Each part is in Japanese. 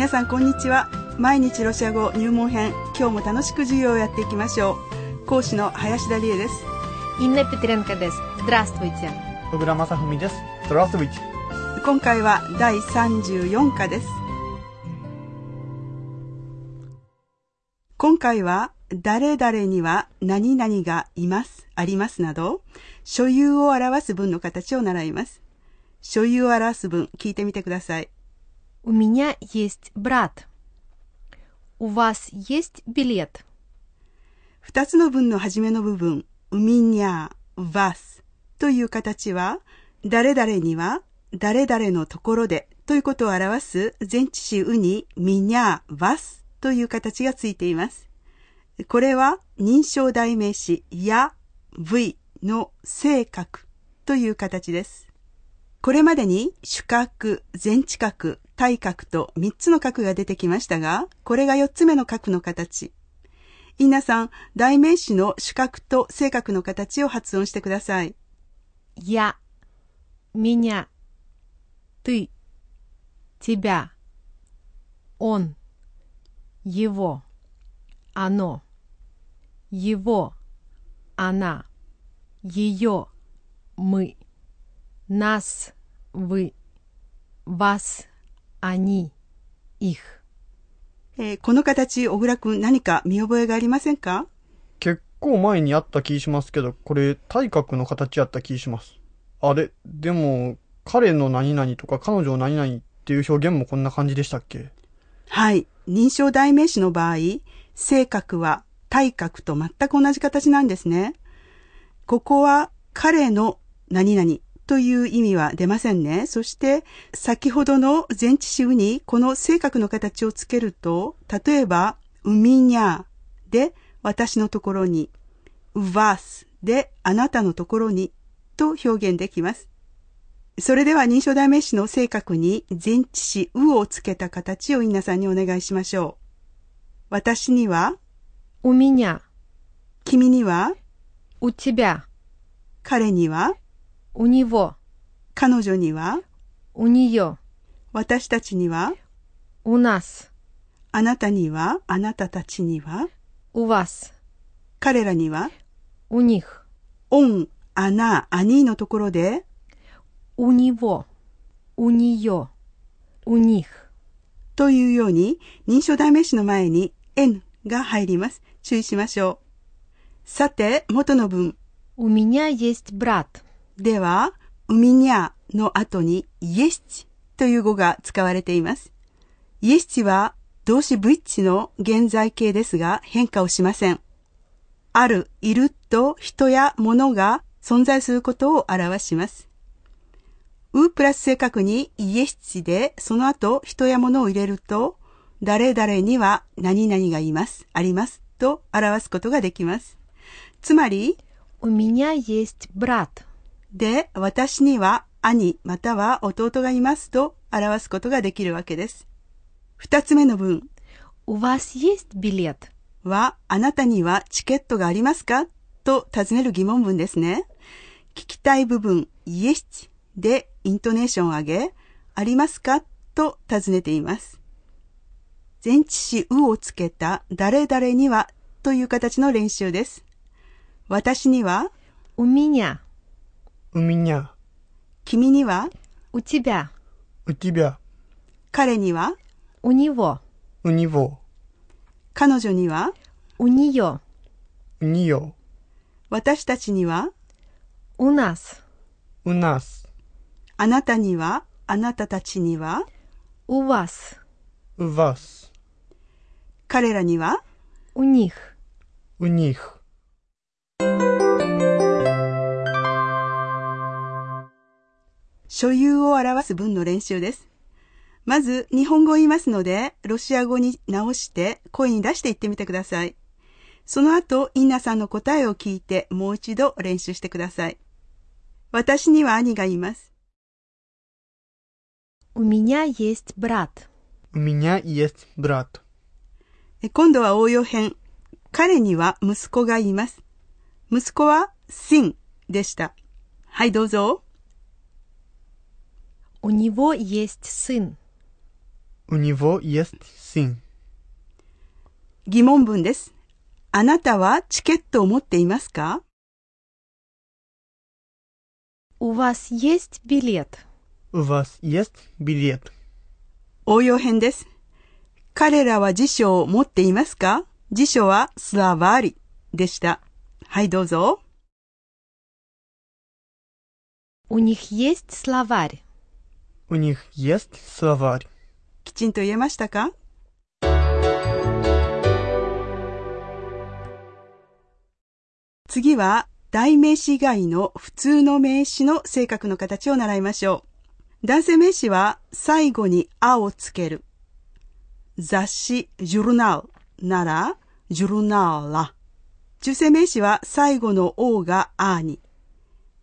皆さんこんにちは毎日ロシア語入門編今日も楽しく授業をやっていきましょう講師の林田理恵です Инна Петренкоです。Здравствуйте. 小倉正文です。Здравствуйте. 今回は第34課です今回は誰々には何々がいます、ありますなど所有を表す文の形を習います所有を表す文聞いてみてください У меня есть брат. У вас есть билет? 二つの文の始めの部分、うみにゃ、わすという形は、誰々には、誰々のところでということを表す前置詞うに、みにゃ、わすという形がついています。これは認証代名詞や v の性格という形です。これまでに主格、前置格、 対角と3つの角が出てきましたが、これが4つ目の角の形。インナさん、代名詞の主格と性格の形を発音してください。 Я, меня, ты, тебя, он, его, оно, его, она, ее, мы, нас, вы, вас, они, их. えーこの形、小倉くん何か見覚えがありませんか結構前にあった気しますけど、これ、体格の形やった気します。あれ、でも、彼の何々とか彼女の何々っていう表現もこんな感じでしたっけはい。認証代名詞の場合、性格は体格と全く同じ形なんですね。ここは彼の何々 という意味は出ませんね。そして、先ほどの前置詞にこの性格の形をつけると、例えば、うみにゃで私のところに、うわすであなたのところにと表現できます。それでは認証代名詞の性格に前置詞うをつけた形を皆さんにお願いしましょう。私には、うみにゃ。君には、うちべゃ。彼には、у него, 彼女には、 у нее, 私たちには、 у нас, あなたには、あなたたちには、 у вас, 彼らには、 у них, オン、アナ、アニーのところで、 у него, у нее, у них. というように認証代名詞の前に n が入ります。注意しましょう。さて、元の文。 У меня есть брат. では、うみにゃの後に、イエスチという語が使われています。イエスチは動詞ブイッチの現在形ですが変化をしません。ある、いると人や物が存在することを表します。うプラス正確にイエスチでその後人や物を入れると誰々には何々がいます、ありますと表すことができます。つまり、 У меня есть брат. で、私には兄または弟がいますと表すことができるわけです。二つ目の文 У вас есть билет? は、あなたにはチケットがありますかと尋ねる疑問文ですね。聞きたい部分、イエスチでイントネーションを上げ、ありますかと尋ねています。前置詞うをつけた誰々にはという形の練習です。私には、 У меня, у меня, 君には、 у тебя, у тебя, 彼には、 у него, у него, 彼女には、 у нее, у нее, 私たちには、 у нас, у нас, あなたには、あなたたちには、 у вас, у вас, 彼らには、 у них. у них. 所有を表す文の練習です。まず、日本語を言いますので、ロシア語に直して声に出して言ってみてください。その後、インナさんの答えを聞いてもう一度練習してください。私には兄がいます。 У меня есть брат. У меня есть брат. え今度は応用編。彼には息子がいます。息子は sin でした。はい、どうぞ。 У него есть сын. У него есть сын. 疑問文です。あなたはチケットを持っていますか У вас есть билет? У вас есть билет? 応用編です。彼らは辞書を持っていますか辞書はスラバーリでした。はい、どうぞ。 У них есть словарь. У них есть словарь. きちんと言えましたか次は、代名詞以外の普通の名詞の性格の形を習いましょう。男性名詞は最後にあをつける。雑誌、ジュルナルなら、ジュルナーラ。中性名詞は最後のおがあに。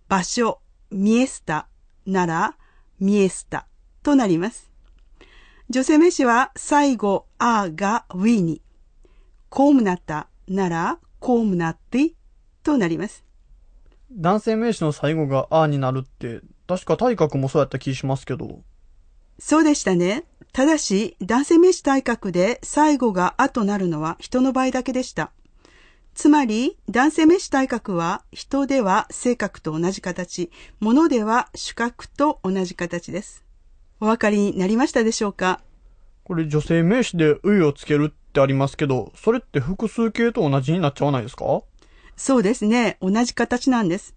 場所、ミエスタなら、 ミエスタとなります。女性名詞は最後あがウィに。コームナタならコームナティとなります。男性名詞の最後があになるって、確か体格もそうやった気しますけど。そうでしたね。ただし、男性名詞体格で最後があとなるのは人の場合だけでした。つまり、男性名詞体格は人では性格と同じ形、物では主格と同じ形です。お分かりになりましたでしょうか？これ女性名詞でういをつけるってありますけど、それって複数形と同じになっちゃわないですか？そうですね。同じ形なんです。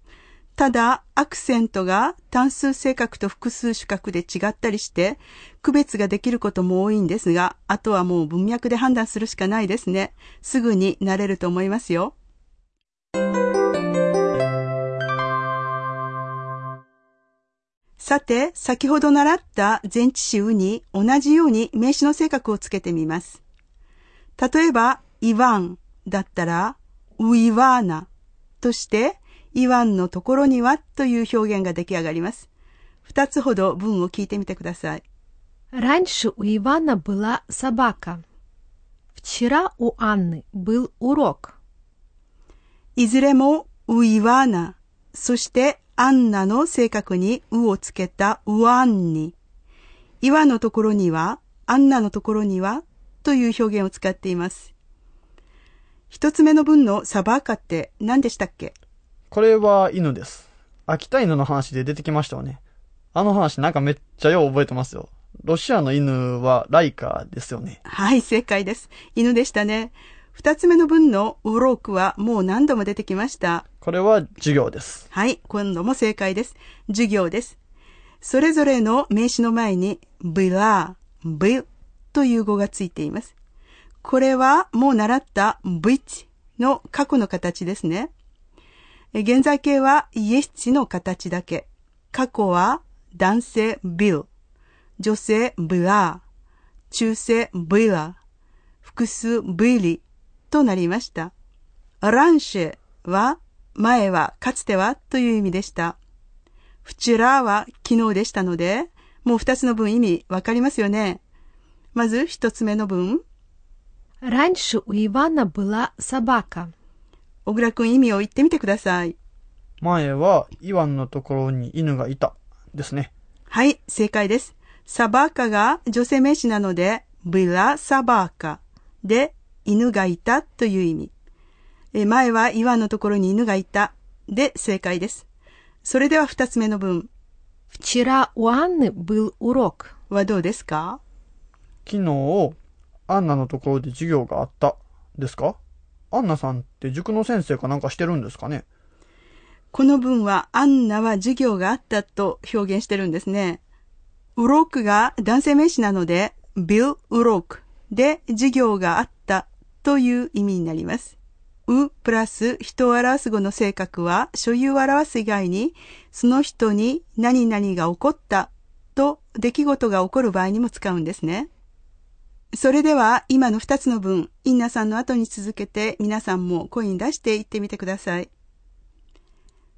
ただ、アクセントが単数性格と複数主格で違ったりして、区別ができることも多いんですが、あとはもう文脈で判断するしかないですね。すぐになれると思いますよ。さて、先ほど習った前置詞うに同じように名詞の性格をつけてみます。例えば、イワンだったら、ウイワーナとして、イワンのところにはという表現が出来上がります。二つほど文を聞いてみてください。 Раньше у Ивана была собака. Вчера у Анны был урок. いずれもウイワーナ、そしてアンナの性格にウをつけたウアンに、イワのところには、アンナのところにはという表現を使っています。一つ目の文のサバーカって何でしたっけ これは犬です。秋田犬の話で出てきましたよね。あの話なんかめっちゃよう覚えてますよ。ロシアの犬はライカですよね。はい、正解です。犬でしたね。二つ目の文のウロークはもう何度も出てきました。これは授業です。はい、今度も正解です。授業です。それぞれの名詞の前に、была、былという語がついています。これはもう習ったбытьの過去の形ですね。え現在形はイエスチの形だけ。過去は男性ビル、女性ブラ、中性ブラ、複数ブリとなりました。ランシェは前はかつてはという意味でした。フチュラは昨日でしたので、もう二つの文意味わかりますよね。まず一つ目の文。 Раньше у Ивана была собака. 小倉くん意味を言ってみてください。前はイワンのところに犬がいた。ですね。はい、正解です。サバーカが女性名詞なので、ブラサバーカで犬がいたという意味。え前は岩のところに犬がいたで正解です。それでは二つ目の文 Вчера у Анны был урок. はどうですか昨日、アンナのところで授業があった。ですか アンナさんって塾の先生かなんかしてるんですかね？この文はアンナは授業があったと表現してるんですね。ウロークが男性名詞なので、ビル・ウロークで授業があったという意味になります。うプラス人を表す語の性格は所有を表す以外に、その人に何々が起こったと出来事が起こる場合にも使うんですね。それでは今の二つの文、インナさんの後に続けて皆さんも声に出して言ってみてください。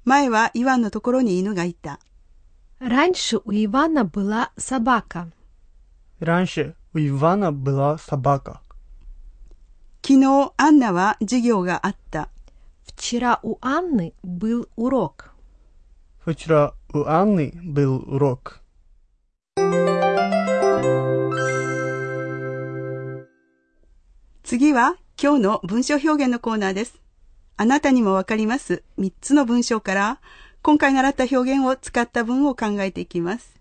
前はイワンのところに犬がいた。 Раньше у Ивана была собака. Раньше у Ивана была собака. 昨日アンナは授業があった。 Вчера у Анны был урок. Вчера у Анны был урок. 次は今日の文章表現のコーナーです。あなたにもわかります3つの文章から今回習った表現を使った文を考えていきます。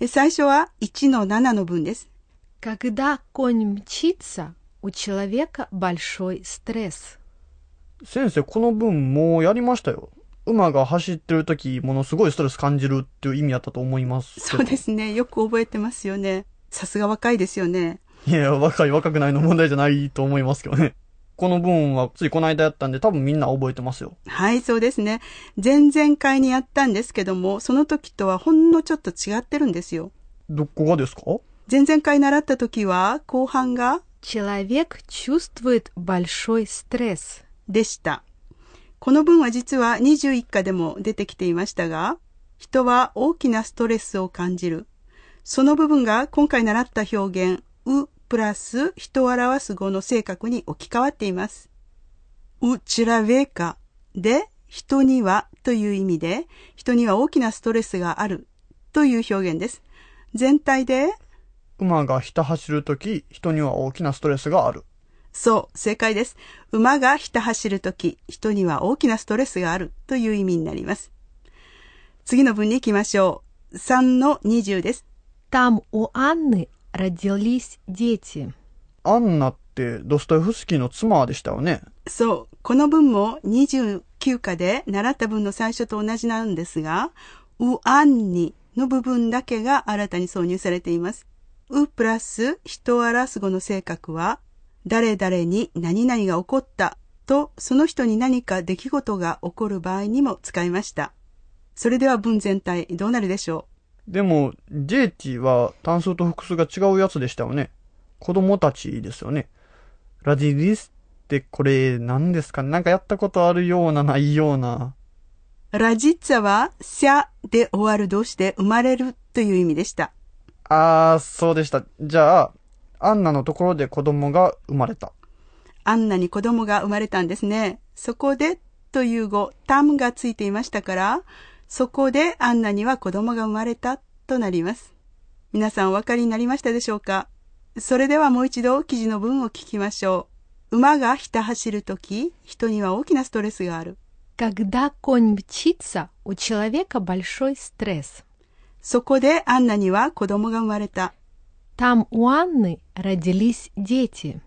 え最初は1の7の文です。 Когда конь мчится, у человека большой стресс. 先生、この文もうやりましたよ。馬が走ってる時、ものすごいストレス感じるっていう意味やったと思いますけど。そうですね。よく覚えてますよね。さすが若いですよね。 いや、若い若くないの問題じゃないと思いますけどね。この文はついこの間やったんで多分みんな覚えてますよ。はい、そうですね。前々回にやったんですけども、その時とはほんのちょっと違ってるんですよ。どこがですか前々回習った時は後半が Человек чувствует большой стресс. でした。この文は実は21課でも出てきていましたが、人は大きなストレスを感じる。その部分が今回習った表現、 うプラス人を表す語の性格に置き換わっています。うちらべかで人にはという意味で、人には大きなストレスがあるという表現です。全体で、馬がひた走る時、人には大きなストレスがある。そう、正解です。馬がひた走るとき、人には大きなストレスがあるという意味になります。次の文に行きましょう。3の20です。 Там у Анны родились дети. アンナってドストエフスキーの妻でしたよね。そう、この文も29課で習った文の最初と同じなんですが、うあんにの部分だけが新たに挿入されています。うプラス人を表す語の性格は、誰々に何々が起こったと、その人に何か出来事が起こる場合にも使いました。それでは文全体どうなるでしょ でも、ジェイティは単数と複数が違うやつでしたよね。子供たちですよね。ラディリスってこれ何ですか？ねなんかやったことあるようなないような。うラジッツァは、シャで終わる動詞で生まれるという意味でした。あー、そうでした。じゃあ、アンナのところで子供が生まれた。アンナに子供が生まれたんですね。そこでという語、タムがついていましたから、そこでアンナには子供が生まれたとなります。皆さんお分かりになりましたでしょうかそれではもう一度記事の文を聞きましょう。馬がひた走るとき、人には大きなストレスがある。 Когда конь мчится, у человека большой стресс. そこでアンナには子供が生まれた。 Там у Анны родились дети.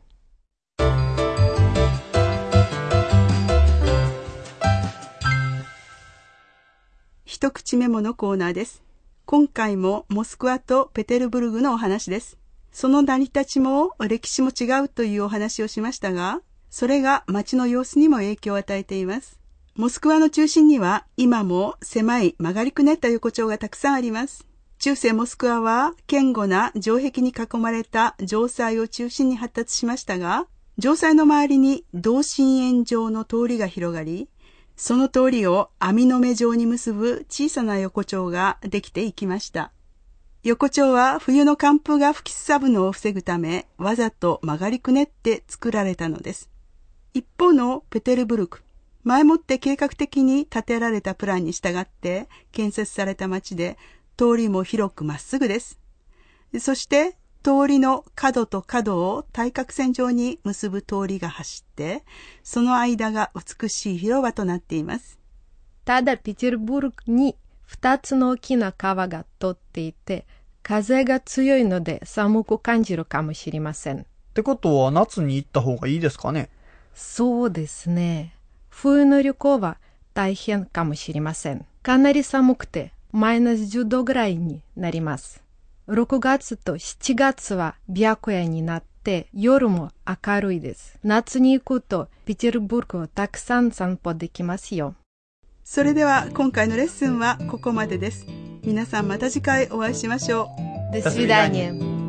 一口メモのコーナーです。今回もモスクワとペテルブルグのお話です。その成り立ちも歴史も違うというお話をしましたが、それが街の様子にも影響を与えています。モスクワの中心には今も狭い曲がりくねった横丁がたくさんあります。中世モスクワは堅固な城壁に囲まれた城塞を中心に発達しましたが、城塞の周りに同心円状の通りが広がり、その通りを網の目状に結ぶ小さな横丁ができていきました。横丁は冬の寒風が吹きすさぶのを防ぐため、わざと曲がりくねって作られたのです。一方のペテルブルク、前もって計画的に建てられたプランに従って建設された町で、通りも広くまっすぐです。そして、通りの角と角を対角線上に結ぶ通りが走って、その間が美しい広場となっています。ただ、ピチルブルクに2つの大きな川が通っていて、風が強いので寒く感じるかもしれません。ってことは夏に行った方がいいですかね？そうですね。冬の旅行は大変かもしれません。かなり寒くてマイナス10度ぐらいになります。6月と7月は白夜になって夜も明るいです。夏に行くとペテルブルクをたくさん散歩できますよ。それでは今回のレッスンはここまでです。皆さんまた次回お会いしましょう。 До свидания.